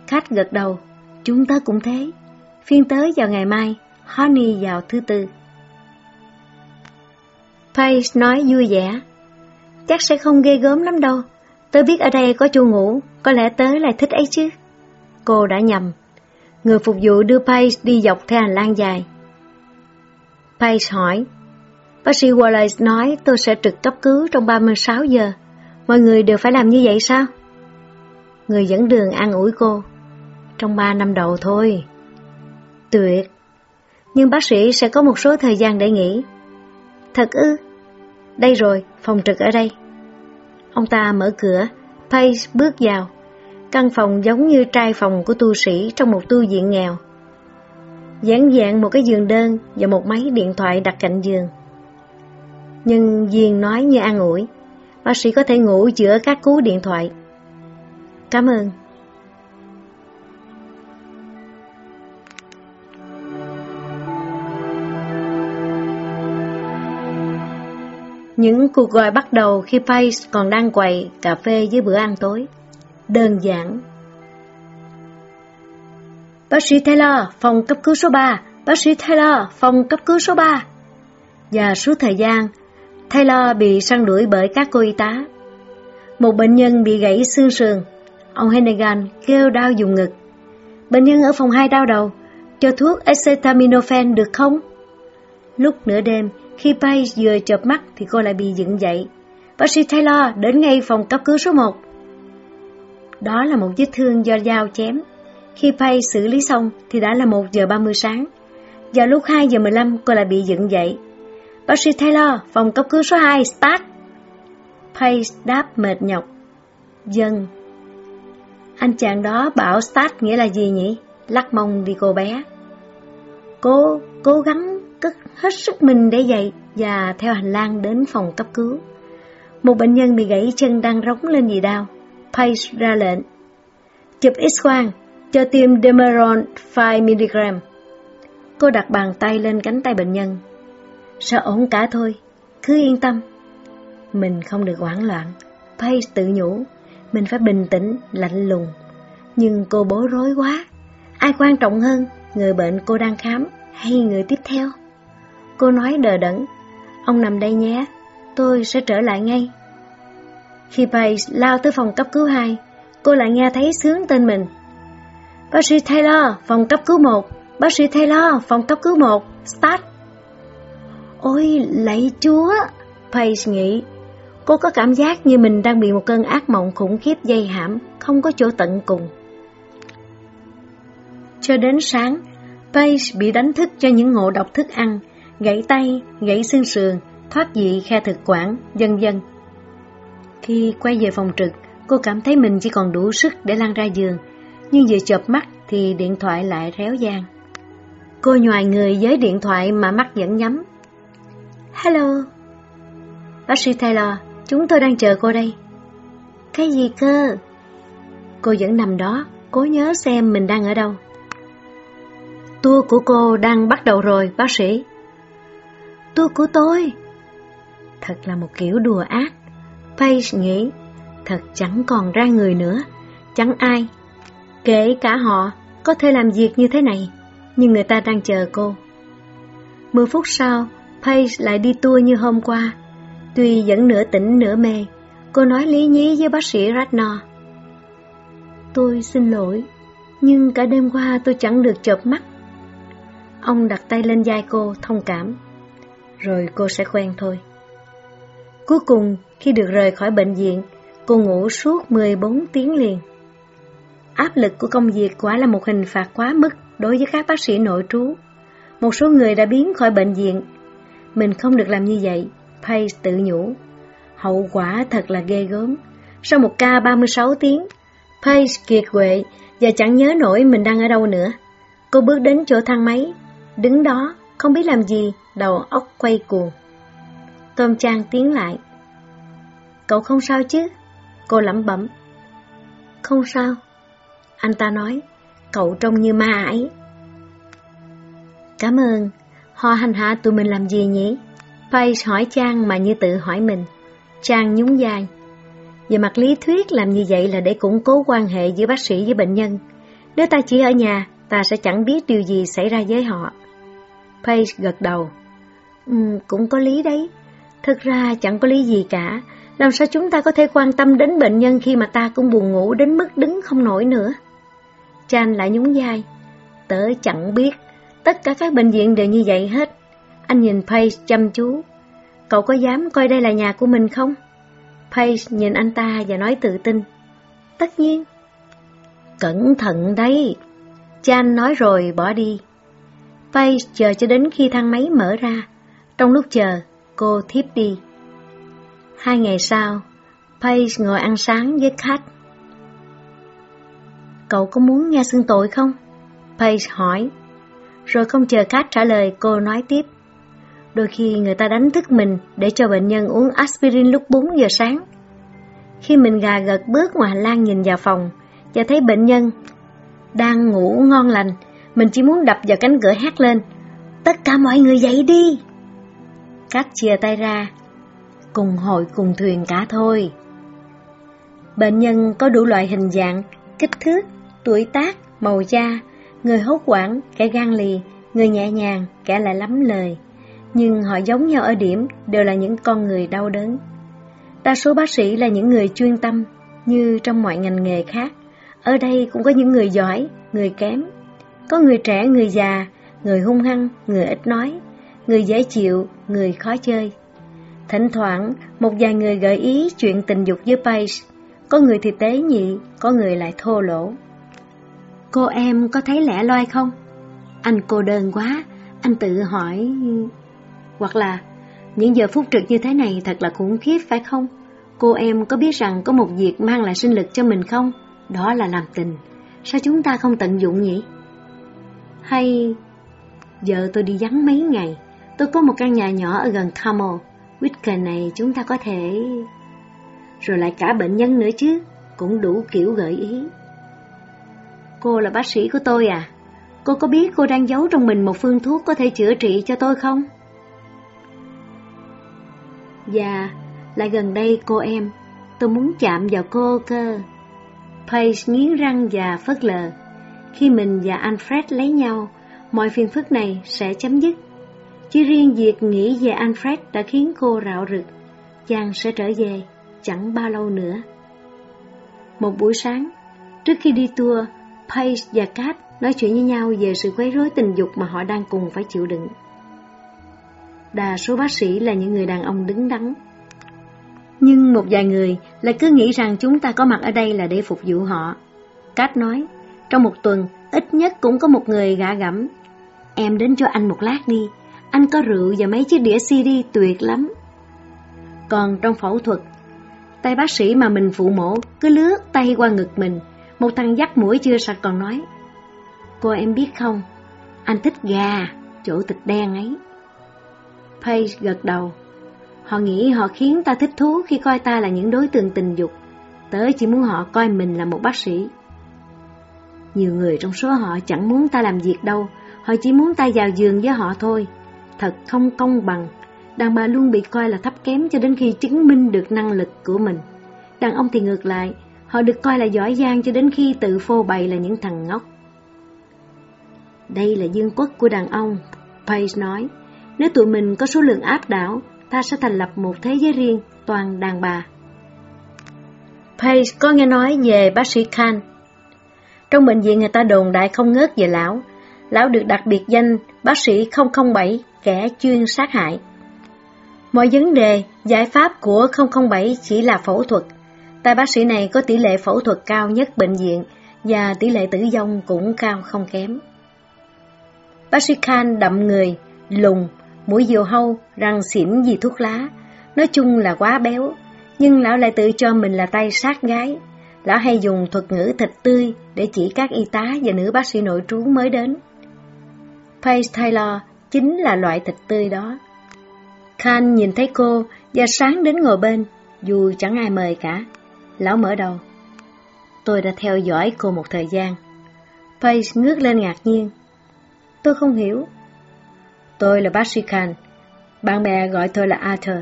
khách gật đầu. Chúng tớ cũng thế. Phiên tới vào ngày mai, Honey vào thứ tư. Paige nói vui vẻ. Chắc sẽ không ghê gớm lắm đâu. Tớ biết ở đây có chỗ ngủ, có lẽ tớ lại thích ấy chứ. Cô đã nhầm. Người phục vụ đưa Paige đi dọc theo hành lang dài. Paige hỏi, Bác sĩ Wallace nói tôi sẽ trực cấp cứu trong 36 giờ. Mọi người đều phải làm như vậy sao? Người dẫn đường an ủi cô trong 3 năm đầu thôi. Tuyệt! Nhưng bác sĩ sẽ có một số thời gian để nghỉ. Thật ư? đây rồi, phòng trực ở đây. Ông ta mở cửa, Pace bước vào. Căn phòng giống như trai phòng của tu sĩ trong một tu viện nghèo. Dán dạng một cái giường đơn và một máy điện thoại đặt cạnh giường. Nhưng Duyên nói như an ủi, bác sĩ có thể ngủ giữa các cú điện thoại. Cảm ơn. Những cuộc gọi bắt đầu khi Pace còn đang quầy cà phê với bữa ăn tối. Đơn giản. Bác sĩ Taylor, phòng cấp cứu số 3. Bác sĩ Taylor, phòng cấp cứu số 3. Và suốt thời gian, Taylor bị săn đuổi bởi các cô y tá. Một bệnh nhân bị gãy xương sườn. Ông Hennigan kêu đau dùng ngực. Bệnh nhân ở phòng 2 đau đầu. Cho thuốc acetaminophen được không? Lúc nửa đêm, khi Page vừa chợp mắt thì cô lại bị dựng dậy. Bác sĩ Taylor đến ngay phòng cấp cứu số 1. Đó là một vết thương do dao chém. Khi Page xử lý xong thì đã là 1 giờ 30 sáng. Vào lúc 2 giờ 15 cô lại bị dựng dậy. Bác sĩ Taylor, phòng cấp cứu số 2, start. Pace đáp mệt nhọc. Dân. Anh chàng đó bảo start nghĩa là gì nhỉ? Lắc mông đi cô bé. Cô cố gắng cất hết sức mình để dậy và theo hành lang đến phòng cấp cứu. Một bệnh nhân bị gãy chân đang rống lên vì đau. Pace ra lệnh. Chụp x-quang, cho tiêm Demeron 5mg. Cô đặt bàn tay lên cánh tay bệnh nhân. Sẽ ổn cả thôi, cứ yên tâm. Mình không được hoảng loạn. Page tự nhủ, mình phải bình tĩnh, lạnh lùng. Nhưng cô bối rối quá. Ai quan trọng hơn, người bệnh cô đang khám hay người tiếp theo? Cô nói đờ đẫn, ông nằm đây nhé, tôi sẽ trở lại ngay. Khi Paige lao tới phòng cấp cứu 2, cô lại nghe thấy sướng tên mình. Bác sĩ Taylor, phòng cấp cứu 1, bác sĩ Taylor, phòng cấp cứu 1, start. Ôi, lạy chúa! Paige nghĩ, cô có cảm giác như mình đang bị một cơn ác mộng khủng khiếp dây hãm, không có chỗ tận cùng. Cho đến sáng, Paige bị đánh thức cho những ngộ độc thức ăn, gãy tay, gãy xương sườn, thoát dị khe thực quản, vân vân. Khi quay về phòng trực, cô cảm thấy mình chỉ còn đủ sức để lăn ra giường, nhưng vừa chợp mắt thì điện thoại lại réo gian. Cô nhòi người với điện thoại mà mắt vẫn nhắm. Hello. Bác sĩ Taylor, chúng tôi đang chờ cô đây. Cái gì cơ? Cô vẫn nằm đó, cố nhớ xem mình đang ở đâu. Tour của cô đang bắt đầu rồi, bác sĩ. Tour của tôi? Thật là một kiểu đùa ác. Paige nghĩ, thật chẳng còn ra người nữa, chẳng ai. Kể cả họ có thể làm việc như thế này, nhưng người ta đang chờ cô. Mười phút sau, Paige lại đi tour như hôm qua. Tuy vẫn nửa tỉnh nửa mê, cô nói lý nhí với bác sĩ Ratnor. Tôi xin lỗi, nhưng cả đêm qua tôi chẳng được chợp mắt. Ông đặt tay lên vai cô, thông cảm. Rồi cô sẽ quen thôi. Cuối cùng, khi được rời khỏi bệnh viện, cô ngủ suốt 14 tiếng liền. Áp lực của công việc quả là một hình phạt quá mức đối với các bác sĩ nội trú. Một số người đã biến khỏi bệnh viện. Mình không được làm như vậy, Pace tự nhủ. Hậu quả thật là ghê gớm. Sau một ca 36 tiếng, Pace kiệt quệ và chẳng nhớ nổi mình đang ở đâu nữa. Cô bước đến chỗ thang máy, đứng đó, không biết làm gì, đầu óc quay cuồng. Tôm Trang tiến lại. Cậu không sao chứ? Cô lẩm bẩm. Không sao. Anh ta nói, cậu trông như ma ấy. Cảm ơn. Họ hành hạ tụi mình làm gì nhỉ? Page hỏi Trang mà như tự hỏi mình. Trang nhún vai. Về mặt lý thuyết làm như vậy là để củng cố quan hệ giữa bác sĩ với bệnh nhân. Nếu ta chỉ ở nhà, ta sẽ chẳng biết điều gì xảy ra với họ. Page gật đầu. Ừ, cũng có lý đấy. Thực ra chẳng có lý gì cả. Làm sao chúng ta có thể quan tâm đến bệnh nhân khi mà ta cũng buồn ngủ đến mức đứng không nổi nữa? Chan lại nhún vai. Tớ chẳng biết. Tất cả các bệnh viện đều như vậy hết. Anh nhìn Page chăm chú. Cậu có dám coi đây là nhà của mình không? Page nhìn anh ta và nói tự tin. Tất nhiên. Cẩn thận đấy. Chan nói rồi bỏ đi. Page chờ cho đến khi thang máy mở ra. Trong lúc chờ, cô thiếp đi. Hai ngày sau, Pace ngồi ăn sáng với khách Cậu có muốn nghe xưng tội không? Pace hỏi. Rồi không chờ khách trả lời, cô nói tiếp. Đôi khi người ta đánh thức mình để cho bệnh nhân uống aspirin lúc 4 giờ sáng. Khi mình gà gật bước ngoài hành lang nhìn vào phòng và thấy bệnh nhân đang ngủ ngon lành, mình chỉ muốn đập vào cánh cửa hét lên. Tất cả mọi người dậy đi! Cát chia tay ra, cùng hội cùng thuyền cả thôi. Bệnh nhân có đủ loại hình dạng, kích thước, tuổi tác, màu da, người hốt quản, kẻ gan lì, người nhẹ nhàng, kẻ lại lắm lời. Nhưng họ giống nhau ở điểm đều là những con người đau đớn. Đa số bác sĩ là những người chuyên tâm, như trong mọi ngành nghề khác. Ở đây cũng có những người giỏi, người kém. Có người trẻ, người già, người hung hăng, người ít nói, người dễ chịu, người khó chơi. Thỉnh thoảng, một vài người gợi ý chuyện tình dục với Paige. Có người thì tế nhị, có người lại thô lỗ. Cô em có thấy lẻ loi không? Anh cô đơn quá, anh tự hỏi... Hoặc là, những giờ phút trực như thế này thật là khủng khiếp phải không? Cô em có biết rằng có một việc mang lại sinh lực cho mình không? Đó là làm tình. Sao chúng ta không tận dụng nhỉ? Hay... Giờ tôi đi vắng mấy ngày. Tôi có một căn nhà nhỏ ở gần Carmel. Weekend này chúng ta có thể... Rồi lại cả bệnh nhân nữa chứ. Cũng đủ kiểu gợi ý. Cô là bác sĩ của tôi à? Cô có biết cô đang giấu trong mình một phương thuốc có thể chữa trị cho tôi không? Dạ, lại gần đây cô em, tôi muốn chạm vào cô cơ. Paige nghiến răng và phớt lờ. Khi mình và Alfred lấy nhau, mọi phiền phức này sẽ chấm dứt. Chỉ riêng việc nghĩ về Alfred đã khiến cô rạo rực. Chàng sẽ trở về, chẳng bao lâu nữa. Một buổi sáng, trước khi đi tour, Paige và Kat nói chuyện với nhau về sự quấy rối tình dục mà họ đang cùng phải chịu đựng. Đa số bác sĩ là những người đàn ông đứng đắn. Nhưng một vài người lại cứ nghĩ rằng chúng ta có mặt ở đây là để phục vụ họ. Kat nói, trong một tuần, ít nhất cũng có một người gã gẫm. Em đến cho anh một lát đi, anh có rượu và mấy chiếc đĩa CD tuyệt lắm. Còn trong phẫu thuật, tay bác sĩ mà mình phụ mổ cứ lướt tay qua ngực mình, một thằng dắt mũi chưa sạch còn nói. Cô em biết không, anh thích gà, chỗ thịt đen ấy. Page gật đầu. Họ nghĩ họ khiến ta thích thú khi coi ta là những đối tượng tình dục. Tớ chỉ muốn họ coi mình là một bác sĩ. Nhiều người trong số họ chẳng muốn ta làm việc đâu, họ chỉ muốn ta vào giường với họ thôi. Thật không công bằng, đàn bà luôn bị coi là thấp kém cho đến khi chứng minh được năng lực của mình. Đàn ông thì ngược lại, họ được coi là giỏi giang cho đến khi tự phô bày là những thằng ngốc. Đây là dương quốc của đàn ông, Page nói. Nếu tụi mình có số lượng áp đảo, ta sẽ thành lập một thế giới riêng, toàn đàn bà. Page có nghe nói về bác sĩ Khan. Trong bệnh viện người ta đồn đại không ngớt về lão. Lão được đặc biệt danh bác sĩ 007, kẻ chuyên sát hại. Mọi vấn đề, giải pháp của 007 chỉ là phẫu thuật. Tại bác sĩ này có tỷ lệ phẫu thuật cao nhất bệnh viện và tỷ lệ tử vong cũng cao không kém. Bác sĩ Khan đậm người, lùng, mũi diều hâu, răng xỉn vì thuốc lá. Nói chung là quá béo, nhưng lão lại tự cho mình là tay sát gái. Lão hay dùng thuật ngữ thịt tươi để chỉ các y tá và nữ bác sĩ nội trú mới đến. Paige Taylor chính là loại thịt tươi đó. Khan nhìn thấy cô và sáng đến ngồi bên, dù chẳng ai mời cả. Lão mở đầu. Tôi đã theo dõi cô một thời gian. Paige ngước lên ngạc nhiên. Tôi không hiểu. Tôi là bác sĩ Khan. Bạn bè gọi tôi là Arthur.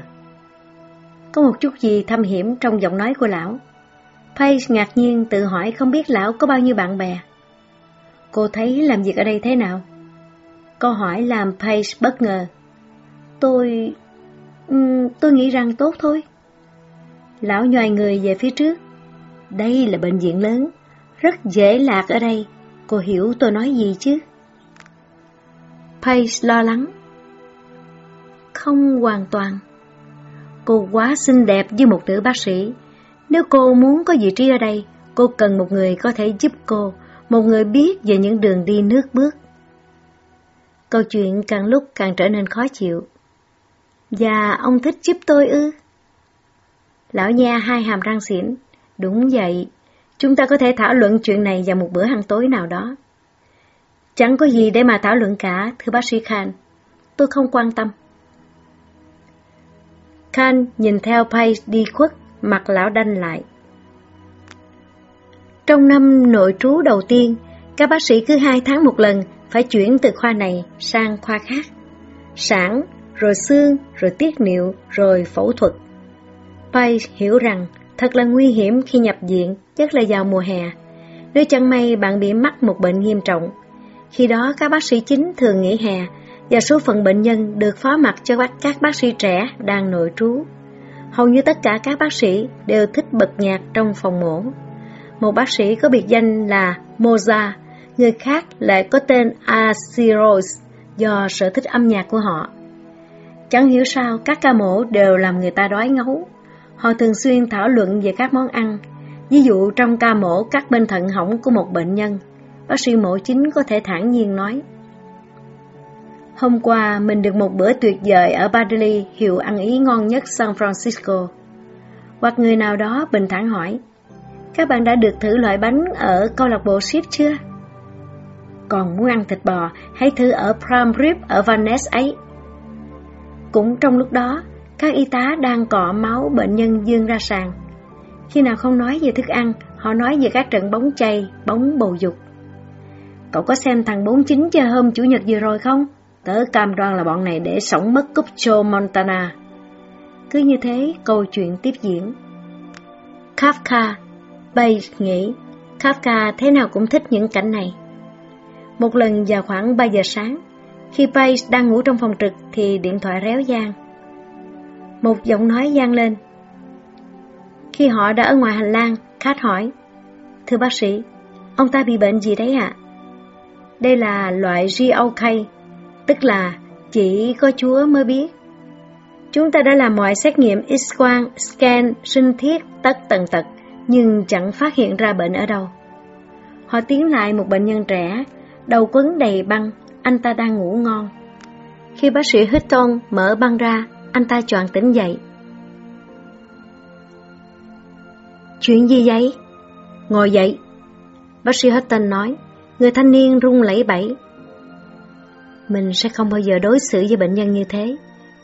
Có một chút gì thâm hiểm trong giọng nói của lão. Paige ngạc nhiên tự hỏi không biết lão có bao nhiêu bạn bè. Cô thấy làm việc ở đây thế nào? Câu hỏi làm Paige bất ngờ. Tôi... tôi nghĩ rằng tốt thôi. Lão nhòi người về phía trước. Đây là bệnh viện lớn, rất dễ lạc ở đây. Cô hiểu tôi nói gì chứ? Paige lo lắng. Không hoàn toàn. Cô quá xinh đẹp như một nữ bác sĩ. Nếu cô muốn có vị trí ở đây, cô cần một người có thể giúp cô, một người biết về những đường đi nước bước. Câu chuyện càng lúc càng trở nên khó chịu. Và ông thích giúp tôi ư? Lão nha hai hàm răng xỉn. Đúng vậy, chúng ta có thể thảo luận chuyện này vào một bữa ăn tối nào đó. Chẳng có gì để mà thảo luận cả, thưa bác sĩ Khan. Tôi không quan tâm. Khan nhìn theo Pace đi khuất, mặt lão đanh lại. Trong năm nội trú đầu tiên, các bác sĩ cứ hai tháng một lần phải chuyển từ khoa này sang khoa khác. Sản, rồi xương, rồi tiết niệu, rồi phẫu thuật. Pace hiểu rằng thật là nguy hiểm khi nhập viện, nhất là vào mùa hè. Nếu chẳng may bạn bị mắc một bệnh nghiêm trọng, khi đó các bác sĩ chính thường nghỉ hè và số phận bệnh nhân được phó mặt cho các bác sĩ trẻ đang nội trú. Hầu như tất cả các bác sĩ đều thích bật nhạc trong phòng mổ. Một bác sĩ có biệt danh là Moza, người khác lại có tên Asiros do sở thích âm nhạc của họ. Chẳng hiểu sao các ca mổ đều làm người ta đói ngấu. Họ thường xuyên thảo luận về các món ăn. Ví dụ trong ca mổ cắt bên thận hỏng của một bệnh nhân, bác sĩ mổ chính có thể thản nhiên nói Hôm qua mình được một bữa tuyệt vời ở Badley, hiệu ăn ý ngon nhất San Francisco. Hoặc người nào đó bình thản hỏi, các bạn đã được thử loại bánh ở câu lạc bộ ship chưa? Còn muốn ăn thịt bò, hãy thử ở Prime Rib ở Van Ness ấy. Cũng trong lúc đó, các y tá đang cọ máu bệnh nhân dương ra sàn. Khi nào không nói về thức ăn, họ nói về các trận bóng chay, bóng bầu dục. Cậu có xem thằng 49 chơi hôm Chủ nhật vừa rồi không? Tớ cam đoan là bọn này để sống mất cúp Joe Montana. Cứ như thế, câu chuyện tiếp diễn. Kafka, Bay nghĩ, Kafka thế nào cũng thích những cảnh này. Một lần vào khoảng 3 giờ sáng, khi Bay đang ngủ trong phòng trực thì điện thoại réo gian. Một giọng nói gian lên. Khi họ đã ở ngoài hành lang, khát hỏi, Thưa bác sĩ, ông ta bị bệnh gì đấy ạ? Đây là loại GOK, tức là chỉ có Chúa mới biết. Chúng ta đã làm mọi xét nghiệm X-quang, scan, sinh thiết, tất tần tật, nhưng chẳng phát hiện ra bệnh ở đâu. Họ tiến lại một bệnh nhân trẻ, đầu quấn đầy băng, anh ta đang ngủ ngon. Khi bác sĩ Hutton mở băng ra, anh ta choàng tỉnh dậy. Chuyện gì vậy? Ngồi dậy. Bác sĩ Hutton nói, người thanh niên run lẩy bẩy, mình sẽ không bao giờ đối xử với bệnh nhân như thế.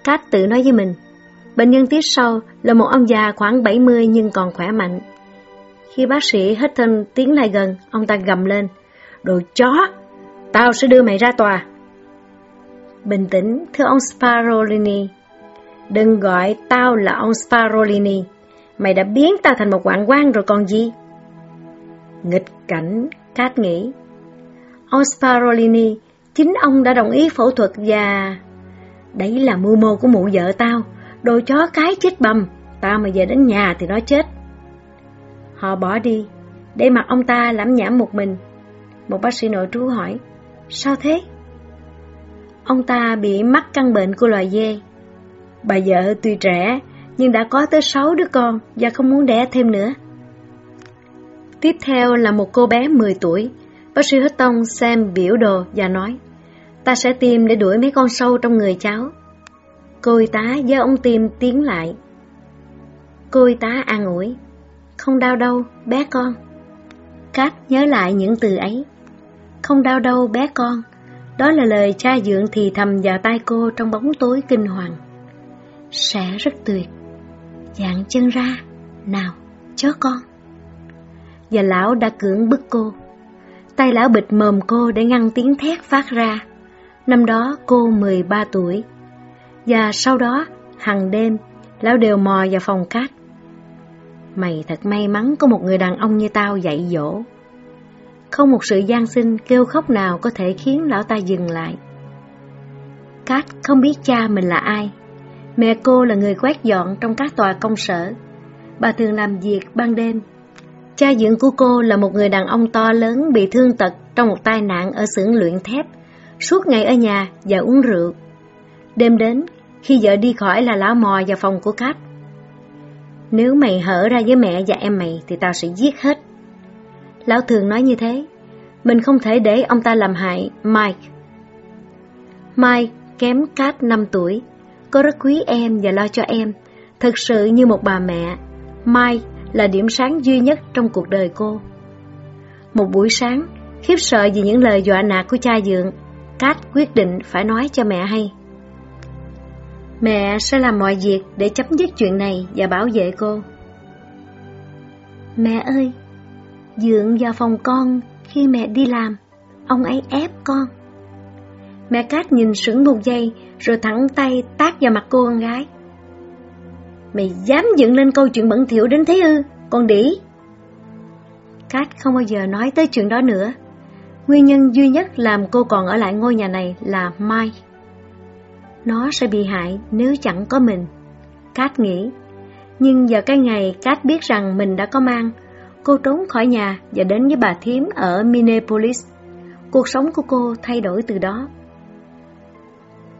Cát tự nói với mình, bệnh nhân tiếp sau là một ông già khoảng 70 nhưng còn khỏe mạnh. Khi bác sĩ Hutton tiến lại gần, ông ta gầm lên, đồ chó, tao sẽ đưa mày ra tòa. Bình tĩnh, thưa ông Sparolini. Đừng gọi tao là ông Sparolini. Mày đã biến tao thành một quạng quan rồi còn gì? Nghịch cảnh, Cát nghĩ. Ông Sparolini Chính ông đã đồng ý phẫu thuật và... Đấy là mưu mô của mụ vợ tao, đồ chó cái chết bầm, tao mà về đến nhà thì nó chết. Họ bỏ đi, để mặt ông ta lẩm nhảm một mình. Một bác sĩ nội trú hỏi, sao thế? Ông ta bị mắc căn bệnh của loài dê. Bà vợ tuy trẻ, nhưng đã có tới sáu đứa con và không muốn đẻ thêm nữa. Tiếp theo là một cô bé 10 tuổi. Bác sĩ Hutton xem biểu đồ và nói, Ta sẽ tìm để đuổi mấy con sâu trong người cháu. Cô y tá do ông tìm tiến lại. Cô y tá an ủi. Không đau đâu, bé con. Cát nhớ lại những từ ấy. Không đau đâu, bé con. Đó là lời cha dượng thì thầm vào tai cô trong bóng tối kinh hoàng. Sẽ rất tuyệt. Dạng chân ra. Nào, chó con. Và lão đã cưỡng bức cô. Tay lão bịt mồm cô để ngăn tiếng thét phát ra. Năm đó cô 13 tuổi. Và sau đó, hàng đêm, lão đều mò vào phòng cát. Mày thật may mắn có một người đàn ông như tao dạy dỗ. Không một sự gian sinh kêu khóc nào có thể khiến lão ta dừng lại. Cát không biết cha mình là ai. Mẹ cô là người quét dọn trong các tòa công sở. Bà thường làm việc ban đêm. Cha dưỡng của cô là một người đàn ông to lớn bị thương tật trong một tai nạn ở xưởng luyện thép suốt ngày ở nhà và uống rượu. Đêm đến, khi vợ đi khỏi là lão mò vào phòng của Cát. Nếu mày hở ra với mẹ và em mày thì tao sẽ giết hết. Lão thường nói như thế, mình không thể để ông ta làm hại Mike. Mike kém Cát 5 tuổi, cô rất quý em và lo cho em, thực sự như một bà mẹ. Mai là điểm sáng duy nhất trong cuộc đời cô. Một buổi sáng, khiếp sợ vì những lời dọa nạt của cha dượng, Cát quyết định phải nói cho mẹ hay. Mẹ sẽ làm mọi việc để chấm dứt chuyện này và bảo vệ cô. Mẹ ơi, dượng vào phòng con khi mẹ đi làm, ông ấy ép con. Mẹ Cát nhìn sững một giây rồi thẳng tay tát vào mặt cô con gái. Mày dám dựng lên câu chuyện bẩn thỉu đến thế ư, con đĩ. Cát không bao giờ nói tới chuyện đó nữa. Nguyên nhân duy nhất làm cô còn ở lại ngôi nhà này là Mai. Nó sẽ bị hại nếu chẳng có mình. Cát nghĩ. Nhưng giờ cái ngày Cát biết rằng mình đã có mang, cô trốn khỏi nhà và đến với bà thím ở Minneapolis. Cuộc sống của cô thay đổi từ đó.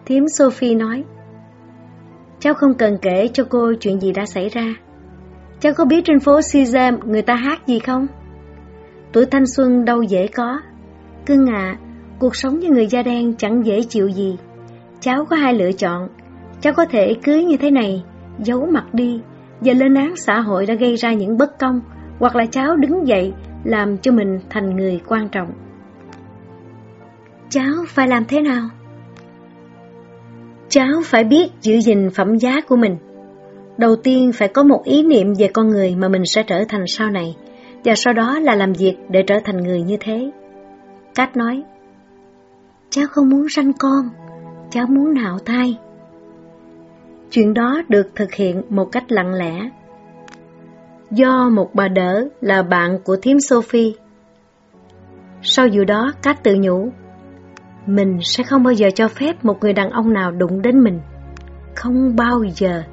Thím Sophie nói, Cháu không cần kể cho cô chuyện gì đã xảy ra. Cháu có biết trên phố Sezam người ta hát gì không? Tuổi thanh xuân đâu dễ có. Cưng ạ, cuộc sống với người da đen chẳng dễ chịu gì. Cháu có hai lựa chọn. Cháu có thể cưới như thế này, giấu mặt đi, và lên án xã hội đã gây ra những bất công, hoặc là cháu đứng dậy làm cho mình thành người quan trọng. Cháu phải làm thế nào? Cháu phải biết giữ gìn phẩm giá của mình. Đầu tiên phải có một ý niệm về con người mà mình sẽ trở thành sau này, và sau đó là làm việc để trở thành người như thế. Cách nói, cháu không muốn sanh con, cháu muốn nạo thai. Chuyện đó được thực hiện một cách lặng lẽ. Do một bà đỡ là bạn của thiếm Sophie. Sau vụ đó, Cát tự nhủ, mình sẽ không bao giờ cho phép một người đàn ông nào đụng đến mình. Không bao giờ.